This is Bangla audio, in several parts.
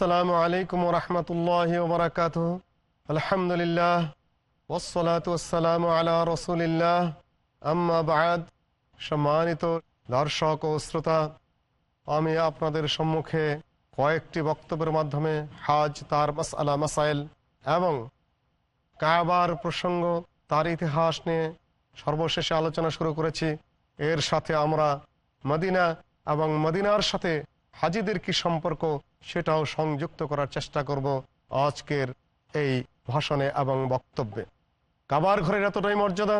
আসসালামু আলাইকুম রহমতুল্লাহ ওবরাকাত আলহামদুলিল্লাহ ওসলাত ওসালাম আলা রসুলিল্লাহ। আম্মা বায়াদ সম্মানিত দর্শক ও শ্রোতা, আমি আপনাদের সম্মুখে কয়েকটি বক্তব্যের মাধ্যমে হাজ, তার মাসালা মাসাইল এবং কাবার প্রসঙ্গ, তার ইতিহাস নিয়ে সর্বশেষে আলোচনা শুরু করেছি। এর সাথে আমরা মদিনা এবং মদিনার সাথে হাজিদের কি সম্পর্ক সেটাও সংযুক্ত করার চেষ্টা করব আজকের এই ভাষণে এবং বক্তব্যে। কাবার ঘরের এতটাই মর্যাদা,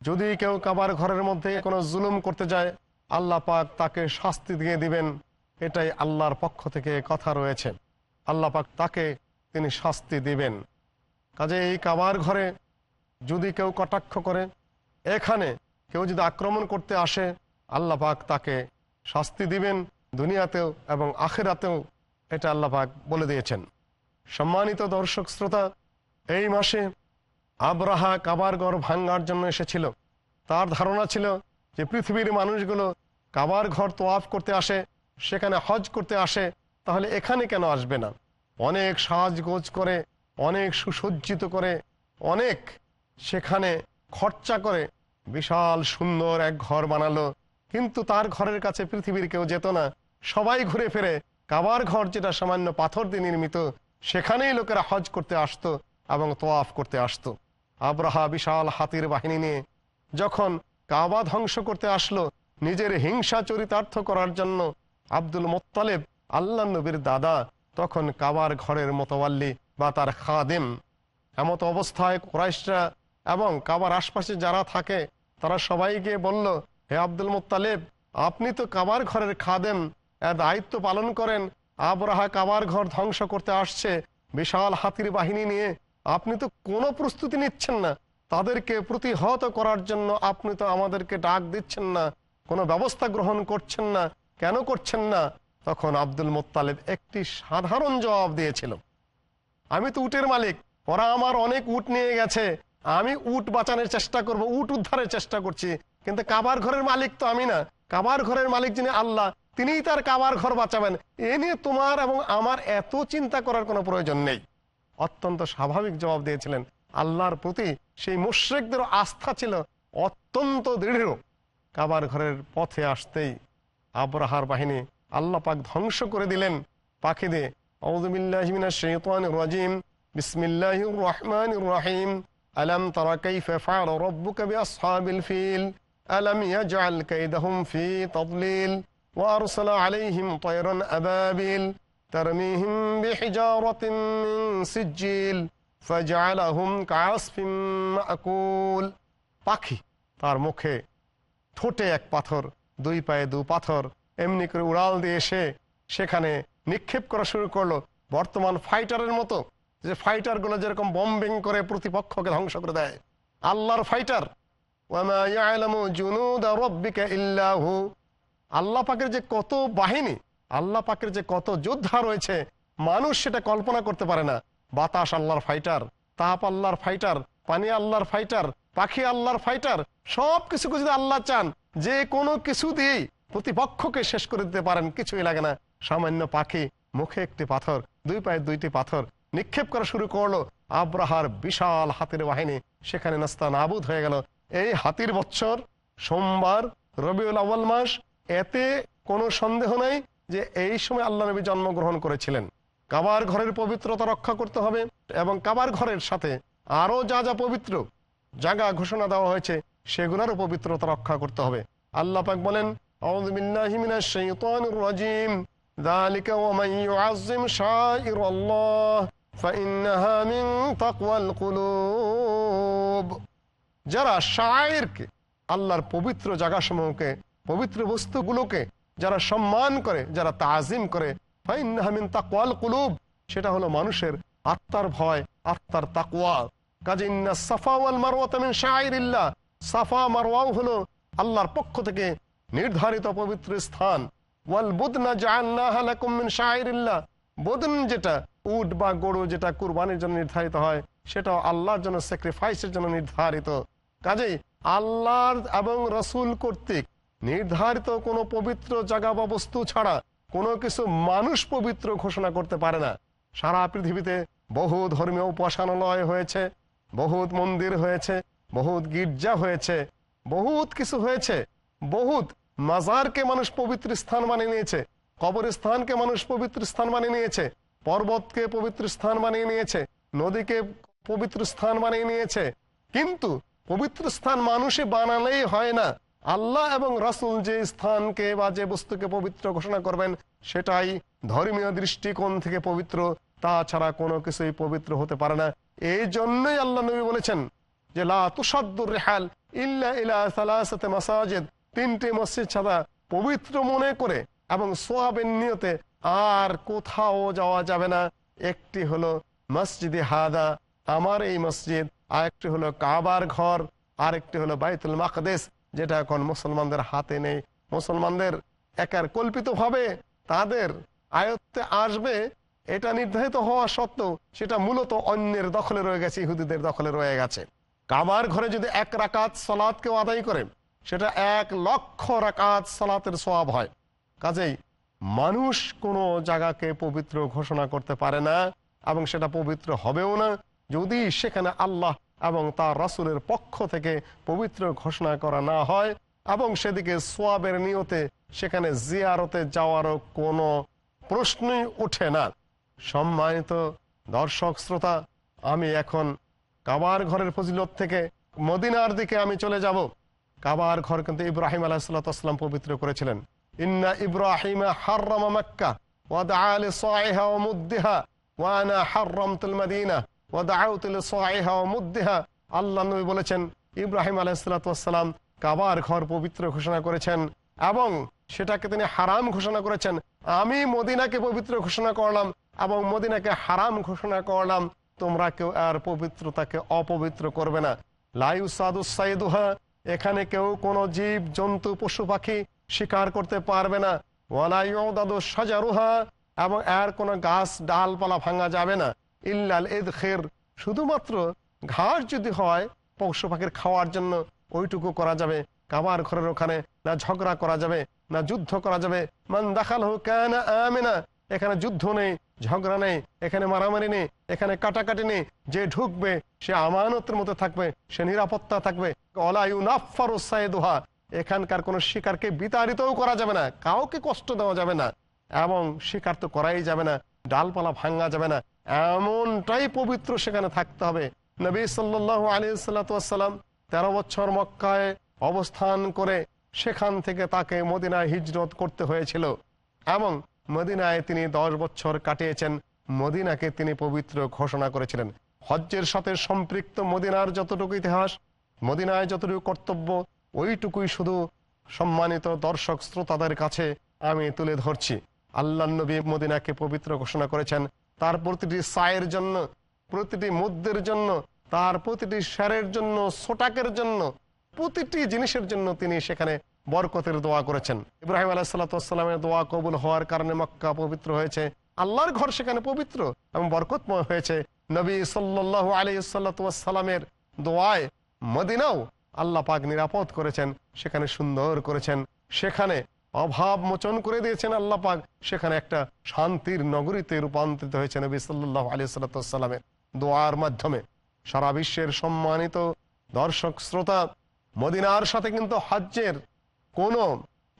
যদি কেউ কাবার ঘরের মধ্যে কোনো জুলুম করতে যায়, আল্লাহ পাক তাকে শাস্তি দিয়ে দিবেন, এটাই আল্লাহর পক্ষ থেকে কথা রয়েছে। আল্লাহ পাক তাকে তিনি শাস্তি দিবেন। কাজে এই কাবার ঘরে যদি কেউ কটাক্ষ করে, এখানে কেউ যদি আক্রমণ করতে আসে, আল্লাহ পাক তাকে শাস্তি দিবেন দুনিয়াতেও এবং আখেরাতেও এটা আল্লাহ পাক বলে দিয়েছেন। সম্মানিত দর্শক শ্রোতা, এই মাসে আবরাহা কাবার ঘর ভাঙ্গার জন্য এসেছিল। তার ধারণা ছিল যে পৃথিবীর মানুষগুলো কাবার ঘর তোয়াফ করতে আসে, সেখানে হজ করতে আসে, তাহলে এখানে কেন আসবে না? অনেক সাজগোজ করে, অনেক সুসজ্জিত করে, অনেক সেখানে খরচা করে বিশাল সুন্দর এক ঘর বানালো। কিন্তু তার ঘরের কাছে পৃথিবীর কেউ যেত না। সবাই ঘুরে ফিরে। কাবার ঘর যেটা সামান্য পাথর দিয়ে নির্মিত, সেখানেই লোকেরা হজ করতে আসত এবং তোয়াফ করতে আসতো। আব্রাহা বিশাল হাতির বাহিনী নিয়ে যখন কাবা ধ্বংস করতে আসলো, নিজের হিংসা চরিতার্থ করার জন্য আব্দুল মোত্তালেব, আল্লাহ নবীর দাদা, তখন কাবার ঘরের মতোয়াল্লি বা তার খাদেম। এমত অবস্থায় কোরাইশরা এবং কাবার আশপাশে যারা থাকে, তারা সবাইকে বলল হে আব্দুল মুতালেব আপনি তো কাবার ঘরের খাদেম। দায়িত্ব পালন করেন। আবরাহা কাবার ঘর ধ্বংস করতে আসছে। বিশাল হাতির বাহিনী নিয়ে আপনি তো কোনো প্রস্তুতি নিচ্ছেন না। তাদেরকে প্রতিহত করার জন্য আপনি তো আমাদেরকে ডাক দিচ্ছেন না। কোনো ব্যবস্থা গ্রহণ করছেন না। কেন করছেন না? তখন আব্দুল মোত্তালেব একটি সাধারণ জবাব দিয়েছিল। আমি তো উটের মালিক। ওরা আমার অনেক উট নিয়ে গেছে। আমি উট বাঁচানোর চেষ্টা করব, উট উদ্ধারের চেষ্টা করছি। কিন্তু কাবার ঘরের মালিক তো আমি না। কাবার ঘরের মালিক যিনি আল্লাহ, তিনিই তার কাবার ঘর বাঁচাবেন। এ নিয়ে তোমার এবং আমার এত চিন্তা করার কোনো প্রয়োজন নেই। অত্যন্ত স্বাভাবিক জবাব দিয়েছিলেন। আল্লাহর প্রতি সেই মুশ্রেকদের আস্থা ছিল অত্যন্ত দৃঢ়। কাবার ঘরের পথে আসতেই আবরাহার বাহিনী আল্লাহ পাক ধ্বংস করে দিলেন। পাখি দিয়ে রাজিম। বিসমিল্লাহ রহমান রাহিম। আলম তারা কাইফ ফাআল রব্বুকা বিআসহাবিল ফিল আলম ইয়াজআল কাইদাহুম ফি তাদলিল وأرسل عليهم طيرا أبابيل ترميهم بحجارة من سجيل فجعلهم كعصف مأكول পাখি তার মুখে ঠোঁটে এক পাথর দুই পায়ে দু পাথর এমনি করে উড়াল দিয়ে এসে সেখানে নিক্ষেপ করা শুরু করলো বর্তমান ফাইটারের মতো যে ফাইটারগুলো যেরকম বম্বিং করে প্রতিপক্ষকে ধ্বংস করে দেয়। আল্লাহর ফাইটার ইল্লাহু। আল্লাহ পাকের যে কত বাহিনী, আল্লাহ পাকের যে কত যোদ্ধা রয়েছে, মানুষ সেটা কল্পনা করতে পারে না। বাতাস আল্লাহর ফাইটার তাপ আল্লাহর ফাইটার পানি আল্লাহর ফাইটার পাখি আল্লাহর ফাইটার সব কিছু যদি আল্লাহ চান, যে কোনো কিছু দিয়েই প্রতিপক্ষকে শেষ করে দিতে পারেন, কিছুই লাগে না। সামান্য পাখি, মুখে একটি পাথর, দুই পায়ে দুইটি পাথর নিক্ষেপ করা শুরু করলো আব্রাহার বিশাল হাতির বাহিনী সেখানে নাস্তা নাবুদ হয়ে গেল এই হাতির বছর সোমবার রবিউল আউ্ল মাস এতে কোনো সন্দেহ নাই যে এই সময় আল্লাহ নবী জন্মগ্রহণ করেছিলেন কাবার ঘরের পবিত্রতা রক্ষা করতে হবে এবং কাবার ঘরের সাথে আরো যা যা পবিত্র জায়গা ঘোষণা দেওয়া হয়েছে সেগুলোরও পবিত্রতা রক্ষা করতে হবে আল্লাহ পাক বলেন রাজিম ذلك ومن يعظم شائر الله فإنها من تقوى القلوب যারা শায়েরকে আল্লাহর পবিত্র জায়গাসমূহকে পবিত্র বস্তুগুলোকে যারা সম্মান করে যারা তাজিম করে ফাইন্নাহা মিন তাকওয়াল কুলুব সেটা হলো মানুষের আত্মার ভয় আত্মার তাকওয়া কাজে ইন্না সাফা ওয়াল মারওয়াতা মিন শাইরিল্লাহ সাফা মারওয়াও হলো আল্লাহর পক্ষ থেকে নির্ধারিত পবিত্র স্থান ওয়াল বুদনা জাআলনাহা লাকুম মিন শাইরিল্লাহ বদন যেটা উট বা গরু যেটা কুরবানির জন্য নির্ধারিত হয়, সেটাও আল্লাহর জন্য স্যাক্রিফাইসের জন্য নির্ধারিত। কাজেই আল্লাহর এবং রসুল কর্তৃক নির্ধারিত কোনো পবিত্র জায়গা বা বস্তু ছাড়া কোনো কিছু মানুষ পবিত্র ঘোষণা করতে পারে না। সারা পৃথিবীতে বহু ধর্মীয় উপাসনালয় হয়েছে, বহুত মন্দির হয়েছে, বহুত গির্জা হয়েছে, বহুত কিছু হয়েছে। বহুত মাজারকে মানুষ পবিত্র স্থান বানিয়ে নিয়েছে, কবরস্থানকে মানুষ পবিত্র স্থান বানিয়ে নিয়েছে পর্বতকে পবিত্র স্থান বানিয়ে নিয়েছে, নদীকে পবিত্র স্থান বানিয়ে নিয়েছে। কিন্তু পবিত্র স্থান মানুষে বানালেই হয় না। আল্লাহ এবং রাসুল যে স্থানকে বা যে বস্তুকে পবিত্র ঘোষণা করবেন, সেটাই ধর্মীয় দৃষ্টিকোণ থেকে পবিত্র। তাছাড়া কোনো কিছুই পবিত্র হতে পারে না। এই জন্যই আল্লাহ নবী বলেছেন যে, লা তুসাদ্দুর রেহাল ইল্লা ইলা সালাসাতে মাসাজিদ। তিনটে মসজিদ ছাড়া পবিত্র মনে করে এবং সোয়াবের নিয়তে আর কোথাও যাওয়া যাবে না। একটি হলো মসজিদে হাদা, আমার এই মসজিদ। আর একটি হলো কাবার ঘর। আরেকটি হলো বাইতুল মাকদেশ যেটা এখন মুসলমানদের হাতে নেই। মুসলমানদের একার কল্পিত ভাবে তাদের আয়ত্তে আসবে, এটা নির্ধারিত হওয়া সত্ত্বেও সেটা মূলত অন্যের দখলে রয়ে গেছে, ইহুদিদের দখলে রয়ে গেছে। কাবার ঘরে যদি এক রাকাত সলাৎ কেউ আদায় করে, সেটা এক লক্ষ রাকাত সলাতের সওয়াব হয়। কাজেই মানুষ কোনো জায়গাকে পবিত্র ঘোষণা করতে পারে না এবং সেটা পবিত্র হবেও না। যদি সেখানে আল্লাহ এবং তার রাসুলের পক্ষ থেকে পবিত্র ঘোষণা করা না হয় এবং সেদিকে সোয়াবের নিয়তে সেখানে জিয়ারতে যাওয়ারও কোনো প্রশ্নই ওঠে না। সম্মানিত দর্শক, শ্রোতা, আমি এখন কাবার ঘরের ফজিলত থেকে মদিনার দিকে আমি চলে যাব। কাবার ঘর কিন্তু ইব্রাহিম আলাহ আলাহিসাল্লাম পবিত্র করেছিলেন। ইন্না ইব্রাহিম হার্রাম মক্কা মুদ্দিহা ওয়া আনা হাররামতুল মাদিনা ওয়াদআউতু লিসাইহা ওয়া মুদ্দিহা আল্লাহ নবী বলেছেন, ইব্রাহিম আলাইহিসসালাম কাবার ঘর পবিত্র ঘোষণা করেছেন এবং সেটাকে তিনি হারাম ঘোষণা করেছেন। আমি মদিনাকে পবিত্র ঘোষণা করলাম এবং মদিনাকে হারাম ঘোষণা করলাম। তোমরা কেউ আর পবিত্রতাকে অপবিত্র করবে না। লাইউ সাদুসাইদুহা এখানে কেউ কোনো জীব, জন্তু, পশু, পাখি শিকার করতে পারবে না। ওয়ালাইদাদু সাজারুহা এবং এর কোনো গাছ ডালপালা ভাঙা যাবে না। ইল্লাল এদ খের শুধুমাত্র ঘাস যদি হয়, পশু পাখির খাওয়ার জন্য ওইটুকু করা যাবে। কাবার ঘরের ওখানে না ঝগড়া করা যাবে, না যুদ্ধ করা যাবে। মান দেখাল হোক কেন এখানে যুদ্ধ নেই, ঝগড়া নেই, এখানে মারামারি নেই, এখানে কাটাকাটি নেই। যে ঢুকবে, সে আমানতের মতো থাকবে, সে নিরাপত্তা থাকবে। দোহা এখানকার কোন শিকারকে বিতাড়িতও করা যাবে না, কাউকে কষ্ট দেওয়া যাবে না, এবং শিকার তো করাই যাবে না, ডালপালা ভাঙ্গা যাবে না, এমনটাই পবিত্র সেখানে থাকতে হবে। নবী সাল্লাহ আলী সাল্লাম তেরো বছর মক্কায় অবস্থান করে সেখান থেকে তাকে মদিনায় হিজরত করতে হয়েছিল, এবং মদিনায় তিনি দশ বছর কাটিয়েছেন, মদিনাকে তিনি পবিত্র ঘোষণা করেছিলেন। হজ্জের সাথে সম্পৃক্ত মদিনার যতটুকু ইতিহাস, মদিনায় যতটুকু কর্তব্য ওইটুকুই শুধু সম্মানিত দর্শক শ্রোতাদের কাছে আমি তুলে ধরছি। আল্লাহ নবী মদিনাকে পবিত্র ঘোষণা করেছেন, তার প্রতিটি সায়ের জন্য, প্রতিটি মুদ্রের জন্য, তার প্রতিটি স্যারের জন্য, সোটাকের জন্য, প্রতিটি জিনিসের জন্য তিনি সেখানে বরকতের দোয়া করেছেন। ইব্রাহিম আলাহিসাল্লামের দোয়া কবুল হওয়ার কারণে মক্কা পবিত্র হয়েছে। আল্লাহর ঘর সেখানে পবিত্র এবং বরকতময় হয়েছে। নবী সাল্লাহ আলিয়াল্লামের দোয়ায় মদিনাও আল্লাহ পাক নিরাপদ করেছেন, সেখানে সুন্দর করেছেন। সেখানে অভাব মোচন করে দিয়েছেন আল্লাহ পাক, সেখানে একটা শান্তির নগরীতে রূপান্তরিত হয়েছে নবী সাল্লাহ আলিয়াল্লামের দোয়ার মাধ্যমে। সারা বিশ্বের সম্মানিত দর্শক, শ্রোতা, মদিনার সাথে কিন্তু হজ্জের কোনো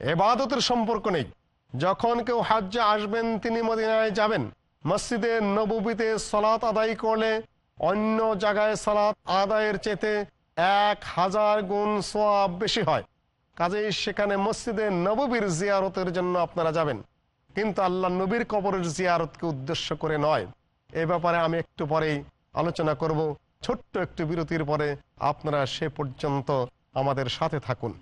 এবাদতের সম্পর্ক নেই। যখন কেউ হাজ্যে আসবেন, তিনি মদিনায় যাবেন। মসজিদে নবীতে সলাৎ আদায় করলে অন্য জায়গায় সালাত আদায়ের চেতে এক হাজার গুণ সোয়াব বেশি হয়। কাজেই সেখানে মসজিদে নববীর জিয়ারতের জন্য আপনারা যাবেন। কিন্তু আল্লাহ নবীর কবরের জিয়ারতকে উদ্দেশ্য করে নয়। এ ব্যাপারে আমি একটু পরেই আলোচনা করব। ছোট্ট একটু বিরতির পরে আপনারা সে পর্যন্ত আমাদের সাথে থাকুন।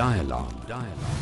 Dialogue. Dialogue.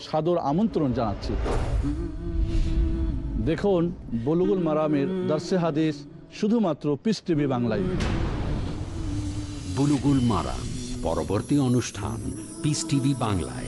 সাদর আমন্ত্রণ জানাচ্ছি। দেখুন, বলুগুল মারামের দর্শে হাদিস শুধুমাত্র পিস টিভি বাংলায়। বুলুগুল মারাম, পরবর্তী অনুষ্ঠান পিস টিভি বাংলায়।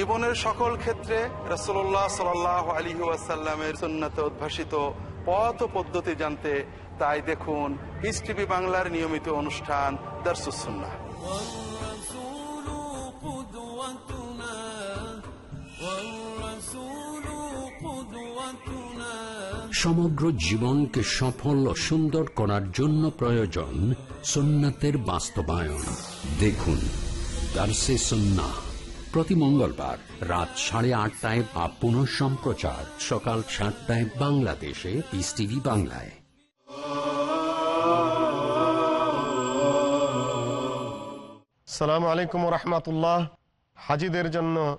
জীবনের সকল ক্ষেত্রে রসোল্লাহ সাল আলী ওয়াসাল্লামের সুন্নাতে উদ্ভাসিত পথ পদ্ধতি জানতে তাই দেখুন পিস বাংলার নিয়মিত অনুষ্ঠান দর্শাহ সমগ্র জীবনকে সফল ও সুন্দর করার জন্য প্রয়োজন সুন্নাতের বাস্তবায়ন। দেখুন দার্সে সুন্না প্রতি মঙ্গলবার রাত সাড়ে আটটায় বা পুনঃ সম্প্রচার সকাল সাতটায় বাংলাদেশে পিস টিভি বাংলায়। সালাম আলাইকুম রহমতুল্লাহ। হাজিদের জন্য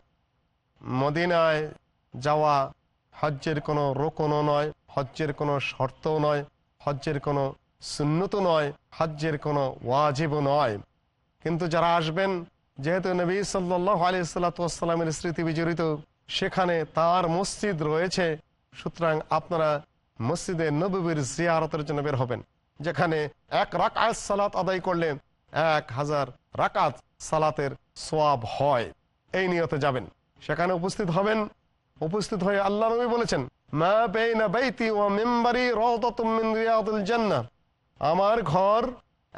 মদিনায় যাওয়া হজ্জের কোনো রোকনও নয়, হজ্জের কোনো শর্তও নয়, হজ্জের কোনো সুন্নত নয়, হজ্জের কোনো ওয়াজিবও নয়। কিন্তু যারা আসবেন যেহেতু নবী সাল্লাহ আলি সাল্লাতামের স্মৃতি বিজড়িত, সেখানে তার মসজিদ রয়েছে। সুতরাং আপনারা মসজিদে নবীর জিয়ারতের জন্য বের হবেন, যেখানে এক রাকাত সালাত আদায় করলে এক হাজার রাকাত সালাতের সোয়াব হয়। এই নিয়তে যাবেন। সেখানে উপস্থিত হবেন। উপস্থিত হয়ে আল্লাহ নবী বলেছেন আমার ঘর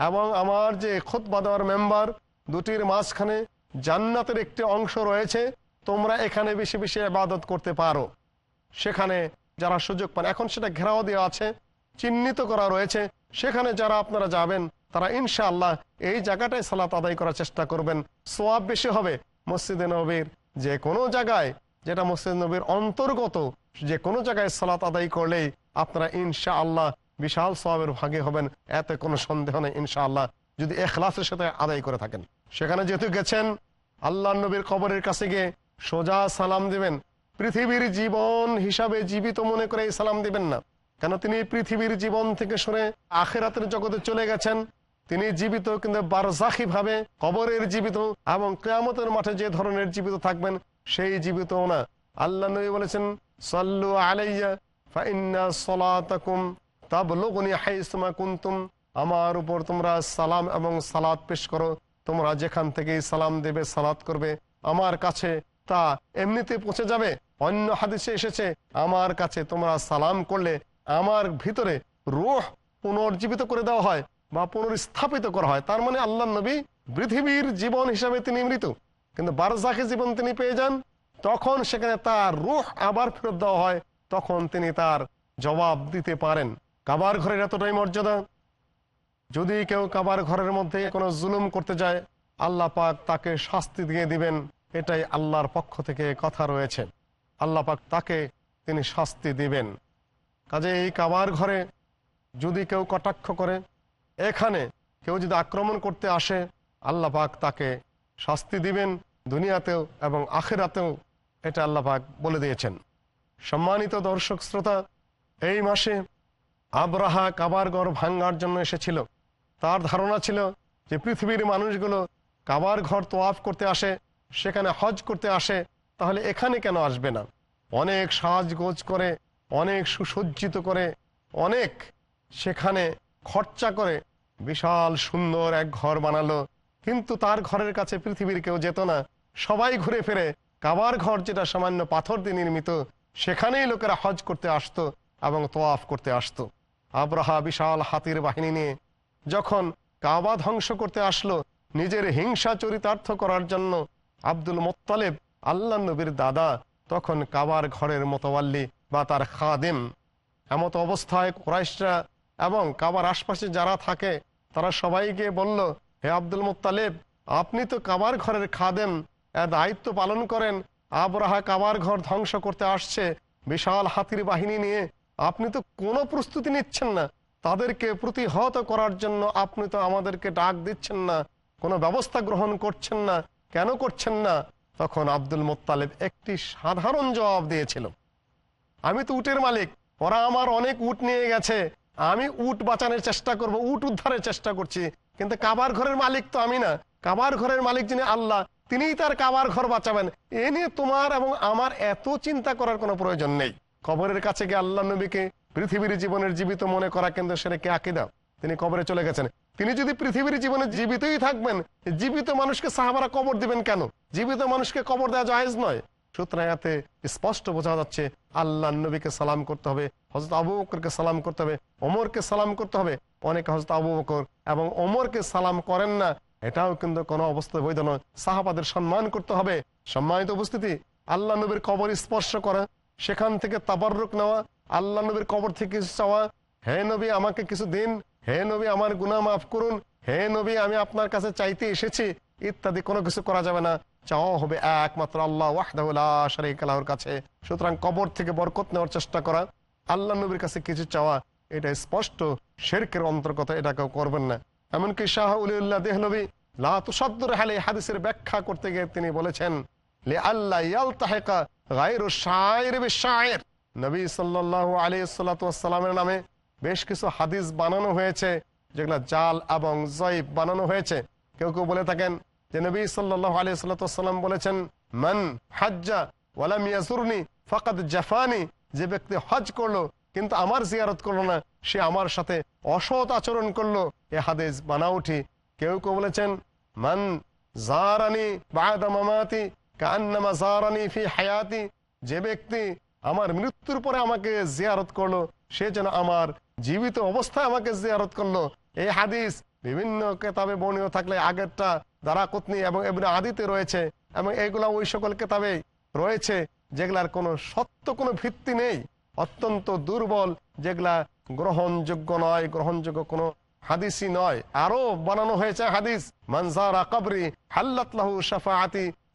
এবং আমার যে খুতবা দেওয়ার মেম্বার দুটির মাঝখানে জান্নাতের একটি অংশ রয়েছে। তোমরা এখানে বেশি বেশি আবাদত করতে পারো। সেখানে যারা সুযোগ পান, এখন সেটা ঘেরাও দেওয়া আছে, চিহ্নিত করা রয়েছে। সেখানে যারা আপনারা যাবেন, তারা ইনশাআল্লাহ এই জায়গাটায় সালাত আদায় করার চেষ্টা করবেন। সোয়াব বেশি হবে মসজিদে নবীর যে কোনো জায়গায়, যেটা মসজিদ নবীর অন্তর্গত যে কোনো জায়গায় সালাত আদায় করলেই আপনারা ইনশা আল্লাহ বিশাল সোয়াবের ভাগে হবেন। এতে কোনো সন্দেহ নেই ইনশাআল্লাহ। যদি এখলাসের সাথে আদায় করে থাকেন। সেখানে যেহেতু গেছেন আল্লাহ নবীর কবরের কাছে গিয়ে সোজা সালাম দিবেন। পৃথিবীর জীবন হিসাবে জীবিত মনে করে এই সালাম দিবেন না। কেন তিনি পৃথিবীর জীবন থেকে সরে আখেরাতের জগতে চলে গেছেন। তিনি জীবিত কিন্তু বারজাখি ভাবে কবরের জীবিত এবং কেয়ামতের মাঠে যে ধরনের জীবিত থাকবেন, সেই জীবিত না। আল্লাহ নবী বলেছেন, সাল্লু আলাইয়া ফাইন্না সলাতাকুম তাবলুগনি হাইসুমা কুনতুম আমার উপর তোমরা সালাম এবং সালাদ পেশ করো। তোমরা যেখান থেকেই সালাম দেবে সালাদ করবে, আমার কাছে তা এমনিতে পৌঁছে যাবে। অন্য হাদিসে এসেছে, আমার কাছে তোমরা সালাম করলে আমার ভিতরে রুহ পুনর্জীবিত করে দেওয়া হয় বা পুনর্স্থাপিত করা হয়। তার মানে আল্লাহ নবী পৃথিবীর জীবন হিসাবে তিনি মৃত। কিন্তু বারজাখে জীবন তিনি পেয়ে যান। তখন সেখানে তার রুহ আবার ফেরত দেওয়া হয়। তখন তিনি তার জবাব দিতে পারেন। কাবার ঘরের এতটাই মর্যাদা। যদি কেউ কাবার ঘরের মধ্যে কোনো জুলুম করতে যায়, আল্লাহ পাক তাকে শাস্তি দিয়ে দিবেন। এটাই আল্লাহর পক্ষ থেকে কথা রয়েছে। আল্লাহ পাক তাকে তিনি শাস্তি দিবেন। কাজে এই কাবার ঘরে যদি কেউ কটাক্ষ করে, এখানে কেউ যদি আক্রমণ করতে আসে, আল্লাহ পাক তাকে শাস্তি দিবেন দুনিয়াতেও এবং আখেরাতেও। এটা আল্লাহ পাক বলে দিয়েছেন। সম্মানিত দর্শক শ্রোতা, এই মাসে আবরাহা কাবার ঘর ভাঙ্গার জন্য এসেছিল। তার ধারণা ছিল যে পৃথিবীর মানুষগুলো কাবার ঘর তোয়াফ করতে আসে, সেখানে হজ করতে আসে, তাহলে এখানে কেন আসবে না? অনেক সাজগোজ করে, অনেক সুসজ্জিত করে, অনেক সেখানে খরচা করে বিশাল সুন্দর এক ঘর বানালো। কিন্তু তার ঘরের কাছে পৃথিবীর কেউ যেত না। সবাই ঘুরে ফিরে কাবার ঘর যেটা সামান্য পাথর দিয়ে নির্মিত, সেখানেই লোকেরা হজ করতে আসতো এবং তোয়াফ করতে আসতো। আব্রাহা বিশাল হাতির বাহিনী নিয়ে যখন কাবা ধ্বংস করতে আসলো নিজের হিংসা চরিতার্থ করার জন্য আব্দুল মোত্তালেব আল্লাহ নবীর দাদা, তখন কাবার ঘরের মতোয়াল্লি বা তার খাদেম। এমত অবস্থায় কোরাইশরা এবং কাবার আশপাশে যারা থাকে, তারা সবাইকে বলল, হে আব্দুল মোত্তালেব, আপনি তো কাবার ঘরের খাদেম। দায়িত্ব পালন করেন। আবরাহা কাবার ঘর ধ্বংস করতে আসছে। বিশাল হাতির বাহিনী নিয়ে আপনি তো কোনো প্রস্তুতি নিচ্ছেন না। তাদেরকে প্রতিহত করার জন্য আপনি তো আমাদেরকে ডাক দিচ্ছেন না, কোনো ব্যবস্থা গ্রহণ করছেন না, কেন করছেন না? তখন আব্দুল মোত্তালেব একটি সাধারণ জবাব দিয়েছিল। আমি তো উটের মালিক, ওরা আমার অনেক উট নিয়ে গেছে, আমি উট বাঁচানোর চেষ্টা করব, উট উদ্ধারের চেষ্টা করছি, কিন্তু কাবার ঘরের মালিক তো আমি না। কাবার ঘরের মালিক যিনি আল্লাহ, তিনিই তার কাবার ঘর বাঁচাবেন। এ নিয়ে তোমার এবং আমার এত চিন্তা করার কোনো প্রয়োজন নেই। কবরের কাছে গিয়ে আল্লাহ নবীকে পৃথিবীর জীবনের জীবিত মনে করা কিন্তু সেটা কে আকিদা? তিনি কবরে চলে গেছেন। তিনি যদি পৃথিবীর জীবনে জীবিতই থাকবেন, জীবিত মানুষকে সাহাবারা কবর দিবেন কেন? জীবিত মানুষকে কবর দেওয়া জায়েজ নয়। সুতরাং এতে স্পষ্ট বোঝা যাচ্ছে, আল্লাহ নবীকে সালাম করতে হবে হজরত আবু সালাম করতে হবে, ওমরকে সালাম করতে হবে। অনেকে হজরত আবু বকর এবং ওমরকে সালাম করেন না, এটাও কিন্তু কোনো অবস্থায় বৈধ নয়। সাহাবাদের সম্মান করতে হবে। সম্মানিত উপস্থিতি, আল্লাহ নবীর কবর স্পর্শ করা, সেখান থেকে তাবারুক নেওয়া আল্লাহ নবীর কবর থেকে কিছু চাওয়া, হে নবী আমাকে কিছু দিন, হে নবী আমার গুনাহ মাফ করুন, হে নবী আমি আপনার কাছে চাইতে এসেছি, ইত্যাদি কোনো কিছু করা যাবে না। চাওয়া হবে একমাত্র আল্লাহ ওয়াহদাহুল্লাহর কাছে। সুতরাং কবর থেকে বরকত নেওয়ার চেষ্টা করা, আল্লাহ নবীর কাছে কিছু চাওয়া, এটা স্পষ্ট, শেরকের অন্তর্গত এটা কেউ করবেন না। এমনকি শাহ উলিউল্লাহ দেহনবী হালে হাদিসের ব্যাখ্যা করতে গিয়ে তিনি বলেছেন, লে আল্লাহ নবী সাল্লাল্লাহু আলাইহি সাল্লামের নামে বেশ কিছু হাদিস বানানো হয়েছে, যেগুলো জাল এবং জয়ীব বানানো হয়েছে। কেউ কেউ বলে থাকেন যে নবী সাল্লাহ আলী সাল্লাম বলেছেন, মান হাজ্জা ওয়ালাম ইয়াজুরনি ফকাত জাফানি যে ব্যক্তি হজ করল কিন্তু আমার জিয়ারত করল না, সে আমার সাথে অসৎ আচরণ করল। এ হাদিস বানাউঠি কেউ কেউ বলেছেন, মান জারানি বায়দা মামাতি কান্নামা জারানি ফি হায়াতি যে ব্যক্তি আমার মৃত্যুর পরে আমাকে জিয়ারত করল, সে যেন আমার জীবিত অবস্থায় আমাকে জিয়ারত করল। এই হাদিস বিভিন্ন কেতাবে বর্ণীয় থাকলে আগেরটা দ্বারা কুতনি এবং এমনি আদিতে রয়েছে এবং এইগুলা ওই সকল কেতাবে রয়েছে যেগুলার কোনো সত্য কোনো ভিত্তি নেই। অত্যন্ত দুর্বল, যেগুলা গ্রহণযোগ্য নয়, গ্রহণযোগ্য কোনো হাদিসই নয়। আরও বানানো হয়েছে হাদিস মানজারা কবরি হাল্লাতলাহু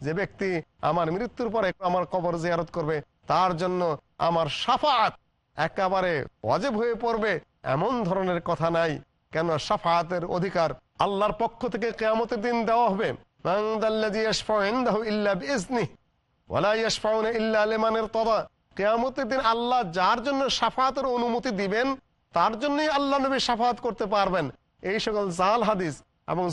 যে ব্যক্তি আমার মৃত্যুর পরে আমার কবর জিয়ারত করবে তার জন্য আমার সাফাত একেবারে অজেব হয়ে পড়বে এমন ধরনের কথা নাই। কেন সাফাতের অধিকার আল্লাহর পক্ষ থেকে কেয়ামতের দিন দেওয়া হবে? আল্লাহ যার জন্য অনুমতি দিবেন, তার জন্যই আল্লাহ করতে পারবেন। এই সকল জাল হাদিস এবং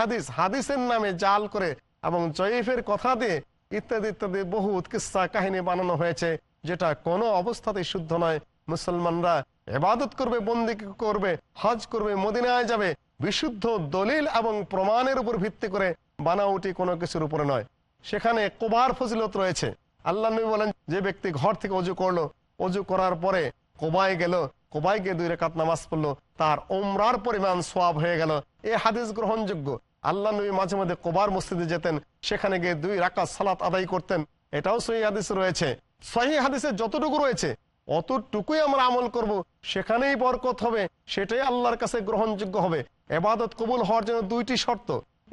হাদিস, হাদিসের নামে জাল করে এবং জয়ীফের কথা দিয়ে ইত্যাদি ইত্যাদি বহু কিসা কাহিনী বানানো হয়েছে, যেটা কোনো অবস্থাতেই শুদ্ধ নয়। মুসলমানরা এবাদত করবে, বন্দি করবে, হজ করবে, মদিনায় যাবে, বিশুদ্ধ দলিল এবং প্রমাণের উপর ভিত্তি করে বানাউটি কোনো কিছুর উপরে নয়। সেখানে কোবার ফজিলত রয়েছে। আল্লাহ নবী বলেন, যে ব্যক্তি ঘর থেকে অজু করল, অজু করার পরে কোবায় গেল, কোবায় গিয়ে দুই রেখাত নামাজ পড়ল, তার ওমরার পরিমাণ সোয়াব হয়ে গেল। এ হাদিস গ্রহণযোগ্য। আল্লাহ নবী মাঝে মাঝে কোবার মসজিদে যেতেন, সেখানে গিয়ে দুই রাকাত সালাত আদায় করতেন। এটাও সহি হাদিস রয়েছে। সহি হাদিসে যতটুকু রয়েছে, অতটুকুই আমরা আমল করব। সেখানেই বরকত হবে, সেটাই আল্লাহর কাছে গ্রহণযোগ্য হবে। এবাদত কবুল হওয়ার জন্য দুইটি শর্ত।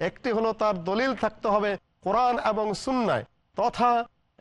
একটি হলো তার দলিল থাকতে হবে কোরআন এবং সুন্নায়, তথা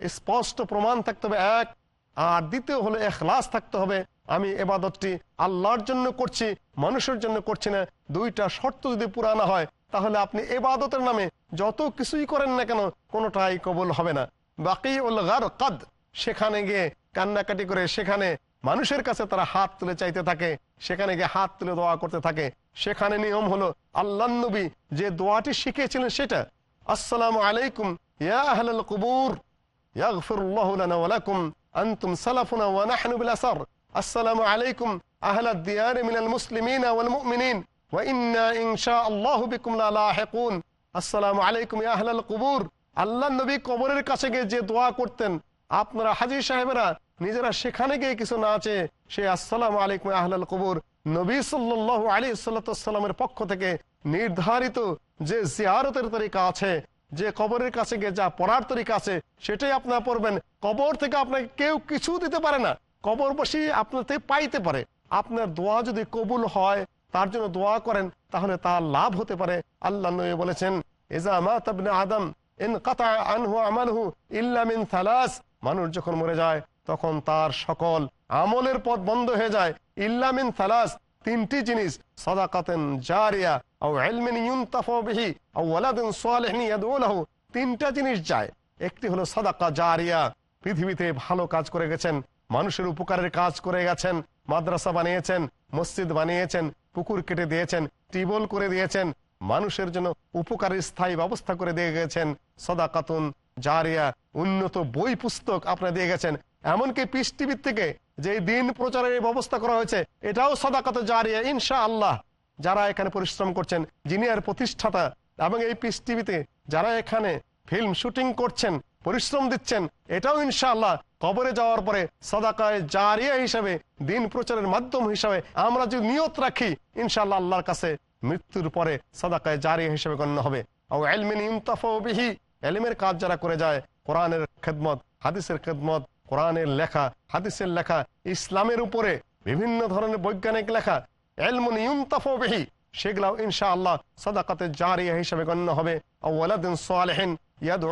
স্পষ্ট প্রমাণ থাকতে হবে, এক। আর দ্বিতীয় হলো এখলাস থাকতে হবে, আমি এবাদতটি আল্লাহর জন্য করছি, মানুষের জন্য করছি না। দুইটা শর্ত যদি পুরানা হয় তাহলে আপনি এবাদতের নামে যত কিছুই করেন না কেন, কোনোটাই কবল হবে না। বাকি উল কাদ, সেখানে গিয়ে কান্নাকাটি করে সেখানে মানুষের কাছে তারা হাত তুলে চাইতে থাকে, সেখানে গিয়ে হাত তুলে দোয়া করতে থাকে। সেখানে নিয়ম হলো আল্লাহ নবী যে দোয়াটি শিখিয়েছিলেন সেটা, আসসালাম আলাইকুম, ইয়া আহলাল আনতুম আসসালামু আলাইকুম, আহলাদ দিয়ার আল্লাহ নবী কবরের কাছে গিয়ে যে দোয়া করতেন, আপনারা হাজির সাহেবেরা, নিজেরা সেখানে গিয়ে কিছু না চেয়ে সে আসসালাম আলাইকুম আহলাল কবুর। নবী সাল্লু আলী সাল্লাতামের পক্ষ থেকে নির্ধারিত যে জিয়ারতের তরিকা আছে, যে কবরের কাছে গিয়ে যা পড়ার তরিকা আছে, সেটাই আপনার পড়বেন। কবর থেকে আপনাকে কেউ কিছু দিতে পারে না। কবর বসি আপনার পাইতে পারে। আপনার দোয়া যদি কবুল হয় তার জন্য দোয়া করেন, তাহলে তার লাভ হতে পারে। আল্লাহ নবী বলেছেন এজা মা তাবনে আদম, ইন কাতা আনহু আমালহু থালাস মানুষ যখন মরে যায়, তখন তার সকল আমলের পথ বন্ধ হয়ে যায়। ইল্লা মিন থালাস তিনটি জিনিস, সাদাকাতেন জারিয়া, আও ইলমিন ইউনতাফা বিহি, আও ওয়ালাদিন সালিহিন ইয়াদউ লাহু, তিনটা জিনিস যায়। একটি হলো সাদাকা জারিয়া, পৃথিবীতে ভালো কাজ করে গেছেন, মানুষের উপকারের কাজ করে গেছেন, মাদ্রাসা বানিয়েছেন, মসজিদ বানিয়েছেন পুকুর কেটে দিয়েছেন, টিবল করে দিয়েছেন, মানুষের জন্য উপকারের স্থায়ী ব্যবস্থা করে দিয়ে গেছেন, সদাকাতুন জারিয়া, উন্নত বই পুস্তক আপনারা দিয়ে গেছেন। এমনকি পিস টিভির থেকে যে দিন প্রচারের ব্যবস্থা করা হয়েছে, এটাও সদাকাত জারিয়া ইনশা আল্লাহ যারা এখানে পরিশ্রম করছেন, যিনি আর প্রতিষ্ঠাতা, এবং এই পিস টিভিতে যারা এখানে ফিল্ম শুটিং করছেন, পরিশ্রম দিচ্ছেন, এটাও ইনশাআল্লাহ কবরে যাওয়ার পরে সদাকায় জারিয়া হিসাবে দিন প্রচারের মাধ্যম হিসাবে আমরা যদি নিয়ত রাখি, ইনশাআল্লাহ আল্লাহর কাছে মৃত্যুর পরে সদাকায় জারিয়া হিসেবে গণ্য হবে। ও এলমিন ইমতাফিহি এলিমের কাজ যারা করে যায়, কোরআনের খেদমত, হাদিসের খেদমত, কোরআনের লেখা, হাদিসের লেখা, ইসলামের উপরে বিভিন্ন ধরনের বৈজ্ঞানিক লেখা এলমুন ইউমতাফিহি সেগুলাও ইনশাআল্লাহ সদাকাতে জারিয়া হিসেবে গণ্য হবে। ওয়ালাদিন সালেহিন ইয়াদু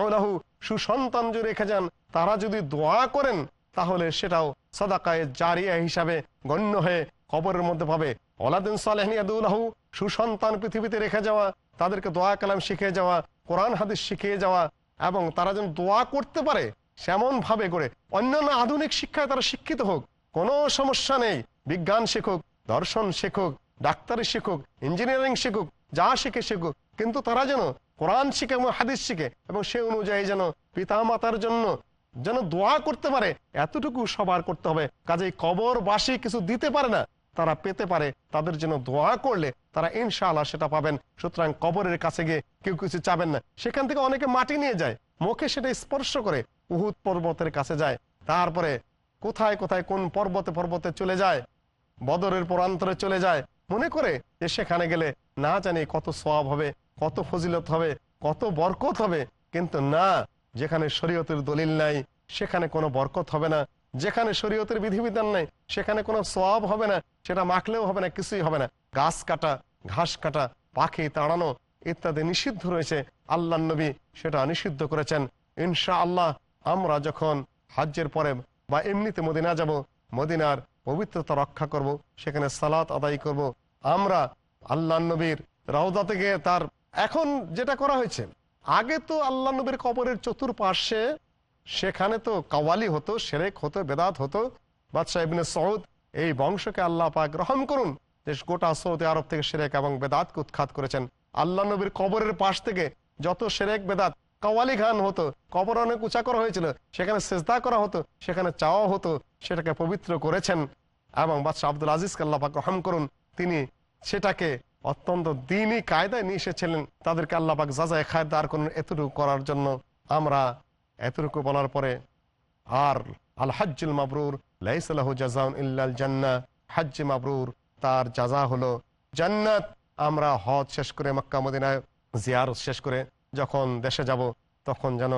সুসন্তান যদি রেখে যান, তারা যদি দোয়া করেন, তাহলে সেটাও সদাকায়ে জারিয়া হিসাবে গণ্য হয়ে কবরের মধ্যে পাবে। ওলাদিন সালেহিন ইয়াদুল্লাহু সুসন্তান পৃথিবীতে রেখে যাওয়া, তাদেরকে দোয়া কালাম শিখিয়ে যাওয়া, কোরআন হাদিস শিখিয়ে যাওয়া, এবং তারা যেন দোয়া করতে পারে সেমন ভাবে করে। অন্যান্য আধুনিক শিক্ষায় তারা শিক্ষিত হোক, কোনো সমস্যা নেই। বিজ্ঞান শিখুক, দর্শন শেখুক, ডাক্তারি শিখুক, ইঞ্জিনিয়ারিং শিখুক, যা শিখে শিখুক, কিন্তু তারা যেন কোরআন শিখে এবং হাদিস শিখে এবং সে অনুযায়ী যেন পিতা মাতার জন্য যেন দোয়া করতে পারে, এতটুকু সবার করতে হবে। কাজেই কবরবাসী কিছু দিতে পারে না, তারা পেতে পারে। তাদের জন্য দোয়া করলে তারা ইনশাআল্লাহ সেটা পাবেন। সুতরাং কবরের কাছে গিয়ে কেউ কিছু চাবেন না। সেখান থেকে অনেকে মাটি নিয়ে যায়, মুখে সেটা স্পর্শ করে উহুদ পর্বতের কাছে যায়। তারপরে কোথায় কোথায় কোন পর্বতে পর্বতে চলে যায়, বদরের পরান্তরে চলে যায়, মনে করে যে সেখানে গেলে না জানি কত সব হবে। কত ফজিলত হবে, কত বরকত হবে। কিন্তু না, যেখানে শরীয়তের দলিল নাই, সেখানে কোনো বরকত হবে না। যেখানে শরীয়তের বিধিবিধান নাই, সেখানে কোনো সব হবে না। সেটা মাখলেও হবে না, কিছুই হবে না। গাছ কাটা, ঘাস কাটা, পাখি তাড়ানো ইত্যাদি নিষিদ্ধ রয়েছে। আল্লাহ নবী সেটা নিষিদ্ধ করেছেন। ইনশা আল্লাহ আমরা যখন হাজ্যের পরে বা এমনিতে মদিনা যাব, মদিনার পবিত্রতা রক্ষা করব, সেখানে সালাত আদায় করব, আমরা আল্লাহ নবীর রওদা থেকে তার এখন যেটা করা হয়েছে, আগে তো আল্লাহ নবীর কবরের চতুর্পার্শ্বে, সেখানে তো কাওয়ালি হতো, সেরেক হতো, বেদাত হতো। বাদশাহ ইবনে সৌদ এই বংশকে আল্লাহ পাক গ্রহণ করুন যে গোটা সৌদি আরব থেকে সেরেক এবং বেদাতকে উৎখাত করেছেন। আল্লাহ নবীর কবরের পাশ থেকে যত সেরেক, বেদাত, কাওয়ালি গান হতো, কবর অনেক উঁচা করা হয়েছিল, সেখানে সেজদা করা হতো, সেখানে চাওয়া হতো, সেটাকে পবিত্র করেছেন এবং বাদশাহ আব্দুল আজিজকে আল্লাহ পাক রহম করুন, তিনি সেটাকে অত্যন্ত দিনই কায়দায় নিয়ে এসেছিলেন। তাদেরকে আল্লাহ পাক যাজায় খায় দাঁড় করুন এতটুকু করার জন্য আমরা এতটুকু বলার পরে, আর আল মাবরুর লাইসালাহ জাজাউন ইল্লাল জান্না হাজ্জ মাবরুর তার জাজা হলো জান্নাত। আমরা হজ শেষ করে মক্কা মদিনায় জিয়ারত শেষ করে যখন দেশে যাব, তখন যেন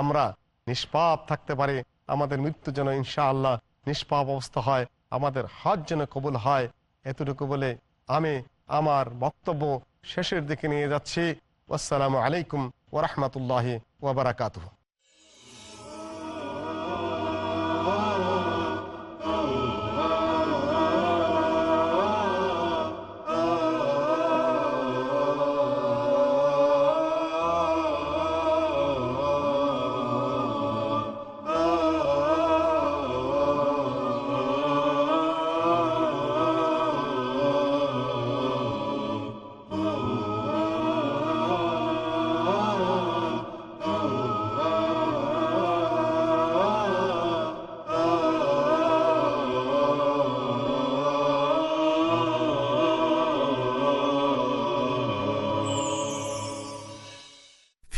আমরা নিষ্পাপ থাকতে পারি, আমাদের মৃত্যু যেন ইনশাআল্লাহ নিষ্পাপ অবস্থা হয়, আমাদের হজ যেন কবুল হয়, এতটুকু বলে আমি আমার বক্তব্য শেষের দিকে নিয়ে যাচ্ছি। আসসালামু আলাইকুম ওরহমতুল্লাহ ওবরাকাতুহ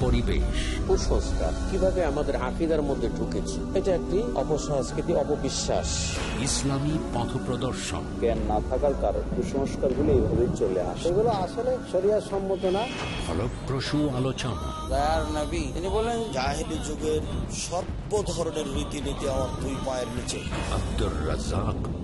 পরিবেশ। কুসংস্কার কীভাবে আমাদের আকিদার মধ্যে ঢুকেছে এটা একটি অপসংস্কৃতি অপবিশ্বাস। ইসলামী পথ প্রদর্শন। জ্ঞান না থাকার কারণ কুসংস্কারগুলো এইভাবে চলে আসে। এগুলো আসলে শরিয়ার সম্মত না। ফলপ্রসূ আলোচনা। নবী তিনি বলেন জাহেলি যুগের সর্ব ধরনের রীতিনীতি আমার দুই পায়ের নিচে। আব্দুর রাজাক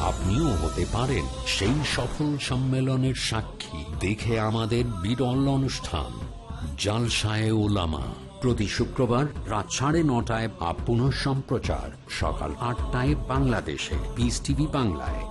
আপনিও হতে পারেন সেই সফল সম্মেলনের সাক্ষী। দেখে আমাদের বিরল অনুষ্ঠান। জালসায় ওলামা। প্রতি শুক্রবার রাত সাড়ে নটায় আপ সম্প্রচার। সকাল আটটায় বাংলাদেশে। পিস টিভি বাংলায়।